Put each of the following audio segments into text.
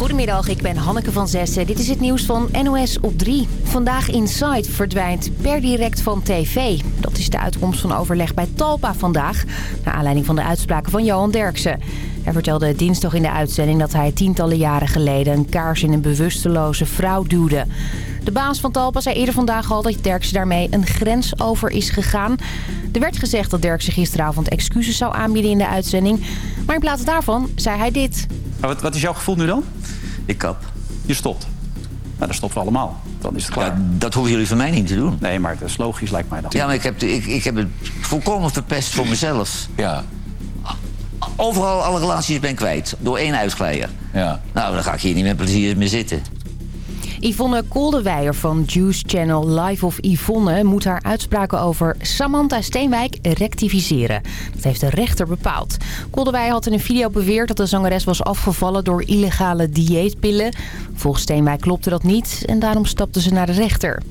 Goedemiddag, ik ben Hanneke van Zessen. Dit is het nieuws van NOS op 3. Vandaag Inside verdwijnt per direct van tv. Dat is de uitkomst van overleg bij Talpa vandaag. Naar aanleiding van de uitspraken van Johan Derksen. Hij vertelde dinsdag in de uitzending dat hij tientallen jaren geleden... een kaars in een bewusteloze vrouw duwde. De baas van Talpa zei eerder vandaag al dat Derksen daarmee een grens over is gegaan. Er werd gezegd dat Derksen gisteravond excuses zou aanbieden in de uitzending. Maar in plaats daarvan zei hij dit. Wat, wat is jouw gevoel nu dan? Ik kap. Je stopt. Nou, dan stoppen we allemaal. Dan is het klaar. Ja, dat hoeven jullie van mij niet te doen. Nee, maar dat is logisch, lijkt mij dan. Ja, maar ik heb, ik, ik heb het volkomen verpest voor mezelf. Ja. Overal alle relaties ben ik kwijt. Door één uitglijder. Ja. Nou, dan ga ik hier niet met plezier meer zitten. Yvonne Koldewijer van Juice Channel Live of Yvonne moet haar uitspraken over Samantha Steenwijk rectificeren. Dat heeft de rechter bepaald. Koldewijer had in een video beweerd dat de zangeres was afgevallen door illegale dieetpillen. Volgens Steenwijk klopte dat niet en daarom stapte ze naar de rechter.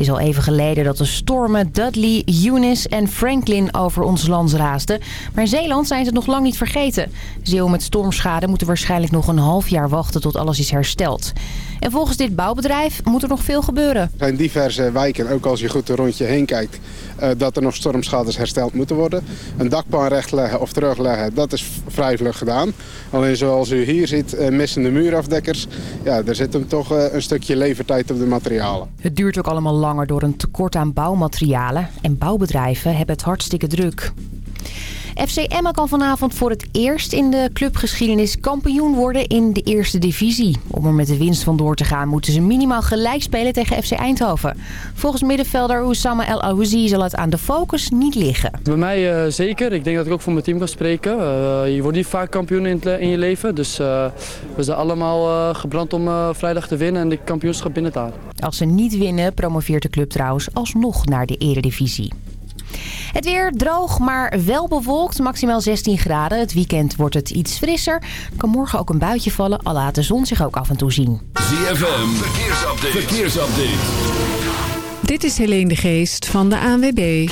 Het is al even geleden dat de stormen Dudley, Eunice en Franklin over ons land raasden. Maar in Zeeland zijn ze nog lang niet vergeten. Zeeuwen met stormschade moeten waarschijnlijk nog een half jaar wachten tot alles is hersteld. En volgens dit bouwbedrijf moet er nog veel gebeuren. Er zijn diverse wijken, ook als je goed een rondje heen kijkt, dat er nog stormschades hersteld moeten worden. Een dakpan rechtleggen of terugleggen, dat is vrij vlug gedaan. Alleen zoals u hier ziet, eh, missende muurafdekkers, ja, er zit hem toch eh, een stukje levertijd op de materialen. Het duurt ook allemaal langer door een tekort aan bouwmaterialen. En bouwbedrijven hebben het hartstikke druk. FC Emma kan vanavond voor het eerst in de clubgeschiedenis kampioen worden in de eerste divisie. Om er met de winst van door te gaan moeten ze minimaal gelijk spelen tegen FC Eindhoven. Volgens middenvelder Oussama El Aouzi zal het aan de focus niet liggen. Bij mij uh, zeker. Ik denk dat ik ook voor mijn team kan spreken. Uh, je wordt niet vaak kampioen in, in je leven. Dus uh, we zijn allemaal gebrand om vrijdag te winnen en de kampioenschap binnen te halen. Als ze niet winnen promoveert de club trouwens alsnog naar de eredivisie. Het weer droog, maar wel bewolkt. Maximaal 16 graden. Het weekend wordt het iets frisser. Er kan morgen ook een buitje vallen, al laat de zon zich ook af en toe zien. ZFM, verkeersupdate. verkeersupdate. Dit is Helene de Geest van de ANWB.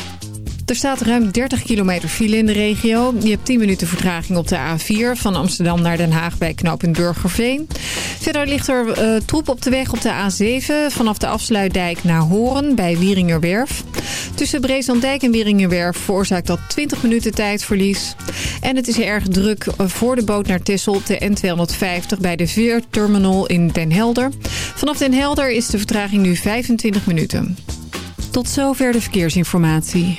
Er staat ruim 30 kilometer file in de regio. Je hebt 10 minuten vertraging op de A4 van Amsterdam naar Den Haag bij knooppunt Burgerveen. Verder ligt er uh, troep op de weg op de A7 vanaf de afsluitdijk naar Horen bij Wieringerwerf. Tussen Breeslanddijk en Wieringerwerf veroorzaakt dat 20 minuten tijdverlies. En het is erg druk eh, voor de boot naar Tessel de N250 bij de Veerterminal in Den Helder. Vanaf Den Helder is de vertraging nu 25 minuten. Tot zover de verkeersinformatie.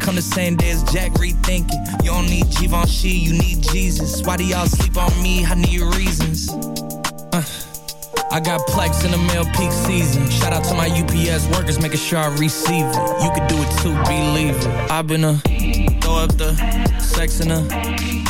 come the same day as Jack rethinking. You don't need Givenchy, you need Jesus. Why do y'all sleep on me? I need reasons. Uh, I got plex in the mail peak season. Shout out to my UPS workers, making sure I receive it. You could do it too, believe it. I've been a throw up the sex in a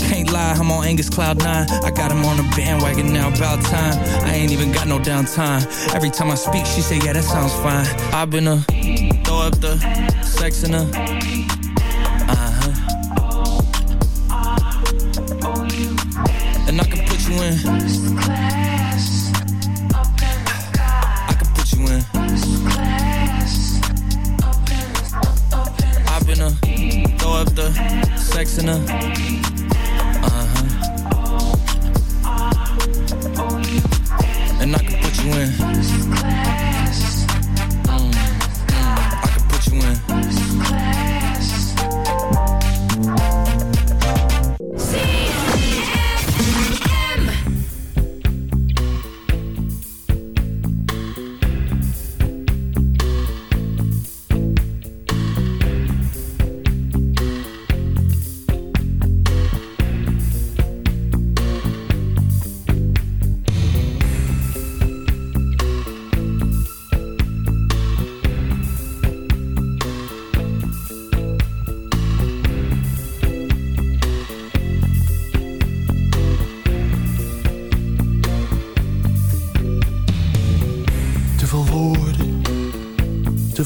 Can't lie, I'm on Angus Cloud 9. I got him on the bandwagon now, about time. I ain't even got no downtime. Every time I speak, she say, yeah, that sounds fine. I've been a throw up the sex in a uh huh. And I can put you in. I can put you in. I've been a throw up the sex in a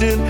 question.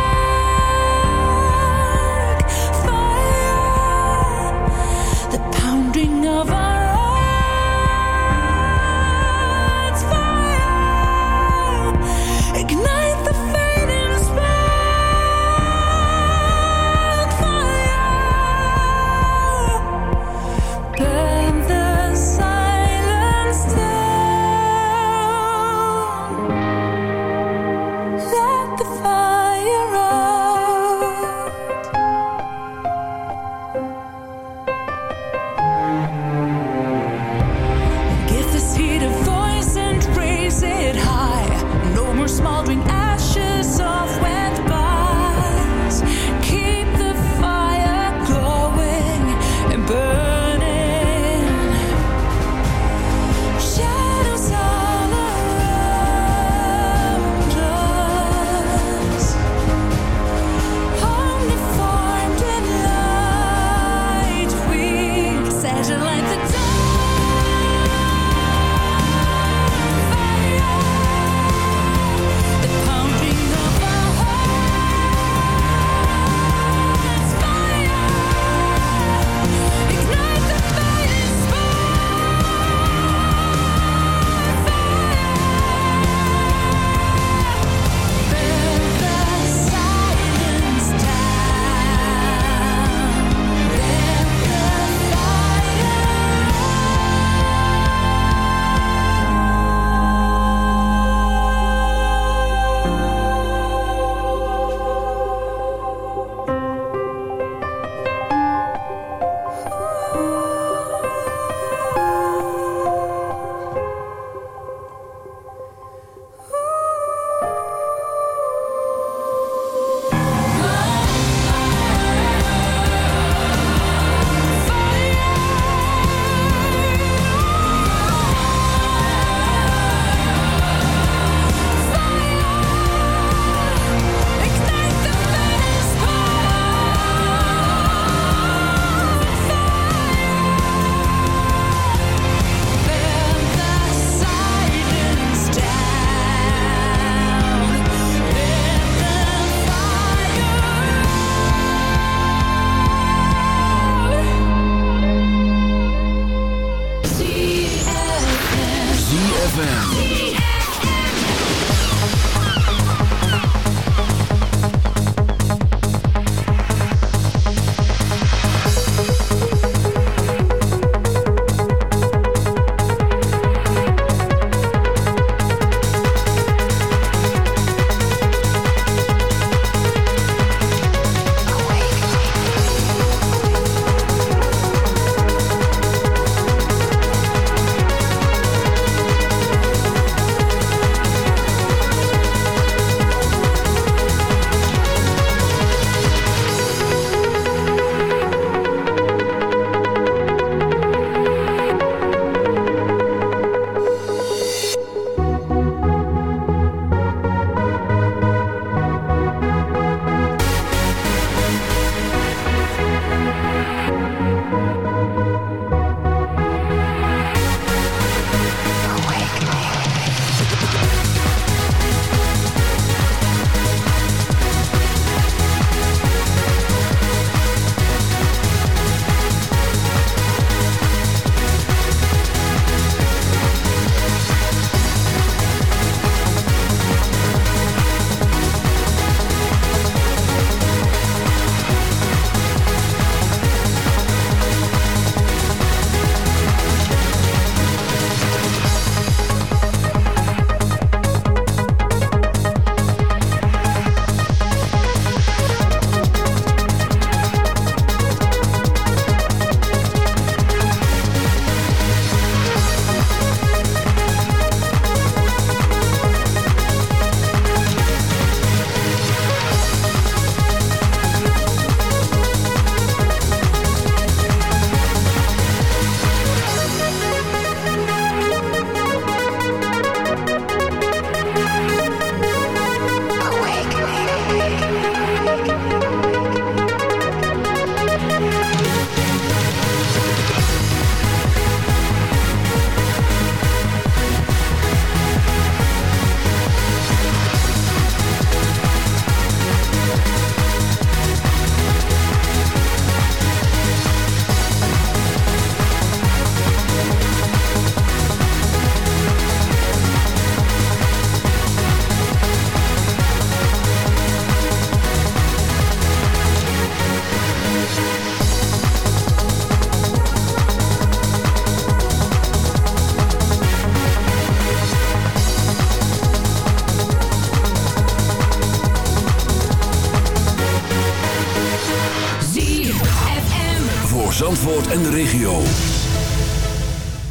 en de regio.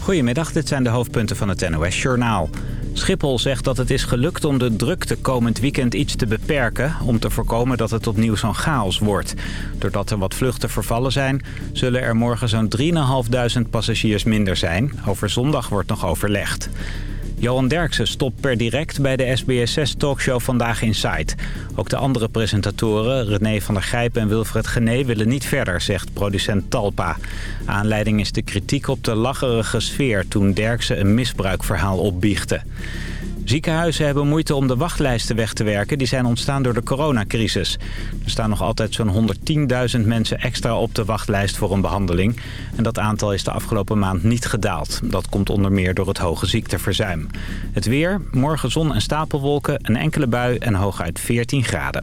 Goedemiddag, dit zijn de hoofdpunten van het NOS-journaal. Schiphol zegt dat het is gelukt om de drukte komend weekend iets te beperken... om te voorkomen dat het opnieuw zo'n chaos wordt. Doordat er wat vluchten vervallen zijn... zullen er morgen zo'n 3.500 passagiers minder zijn. Over zondag wordt nog overlegd. Johan Derksen stopt per direct bij de SBS6-talkshow Vandaag Inside. Ook de andere presentatoren, René van der Grijpen en Wilfred Gené... willen niet verder, zegt producent Talpa. Aanleiding is de kritiek op de lacherige sfeer... toen Derksen een misbruikverhaal opbiechte. Ziekenhuizen hebben moeite om de wachtlijsten weg te werken. Die zijn ontstaan door de coronacrisis. Er staan nog altijd zo'n 110.000 mensen extra op de wachtlijst voor een behandeling. En dat aantal is de afgelopen maand niet gedaald. Dat komt onder meer door het hoge ziekteverzuim. Het weer, morgen zon en stapelwolken, een enkele bui en hooguit 14 graden.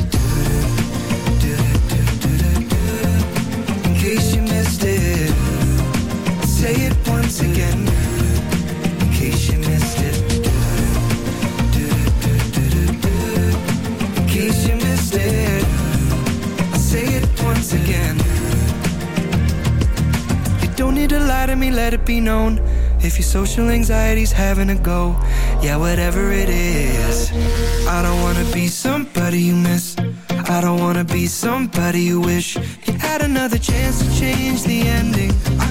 need to lie to me, let it be known. If your social anxiety's having a go, yeah, whatever it is. I don't wanna be somebody you miss. I don't wanna be somebody you wish. You had another chance to change the ending. I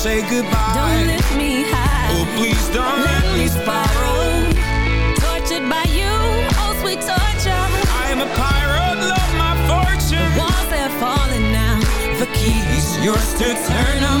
say goodbye. Don't lift me high. Oh, please don't let, let me spiral. Tortured by you, oh sweet torture. I am a pirate, love my fortune. The walls have fallen now. The keys yours to turn. I'm.